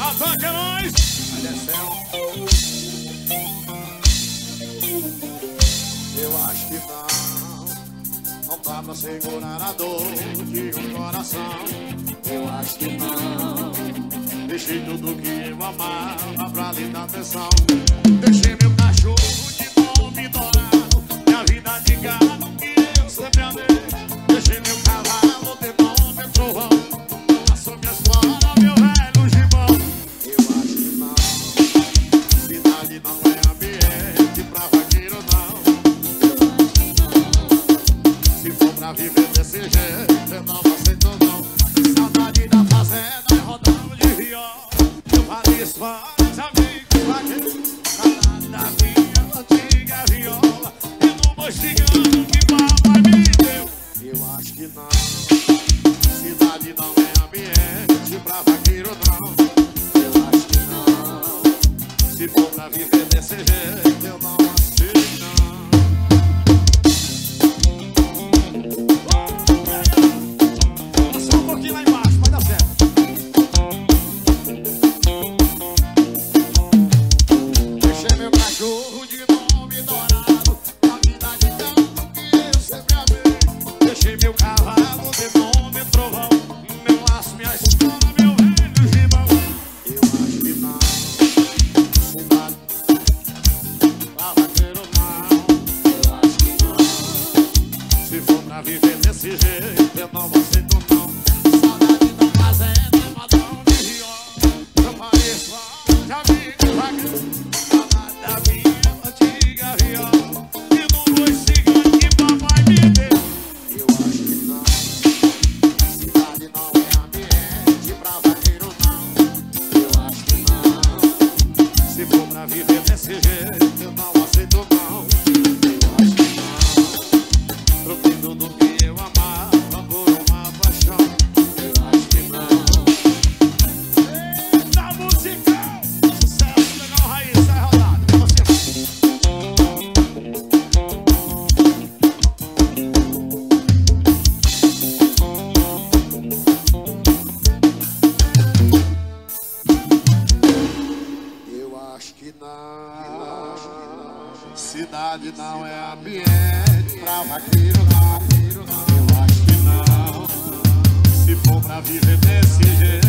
Ataque é descendo. Eu acho que não. Não dá pra segurar a dor de um coração. Eu acho que não. Deixei tudo que eu amava pra lhe dar atenção. Deixei Pra viver desse jeito, eu não aceito, não. Saudade da fazenda, é rodando de viola. Eu falei histórias, amigos, vaqueiros. Saudade da minha antiga viola. E boi cigano que papai me deu. Eu acho que não. Cidade não é ambiente pra vaqueiro, não. Eu acho que não. Se for pra viver desse jeito, eu não aceito, não. Se for pra viver desse jeito Eu não aceito não. Saudade da fazenda, madrão de viola Eu pareço de amigo vaqueiro Saudade da minha antiga viola E no boi cigano que papai me deu. Eu acho que não Cidade não é ambiente pra vaqueiro não Eu acho que não. Se for pra viver desse jeito Eu não aceito não não Troquei tudo que eu amava por uma paixão. Eu acho que não. Eita musical Sucesso legal raiz, sai rodado Pra você. Eu acho que não. Cidade não é ambiente pra vaqueiro não, eu acho que não. Se for pra viver desse jeito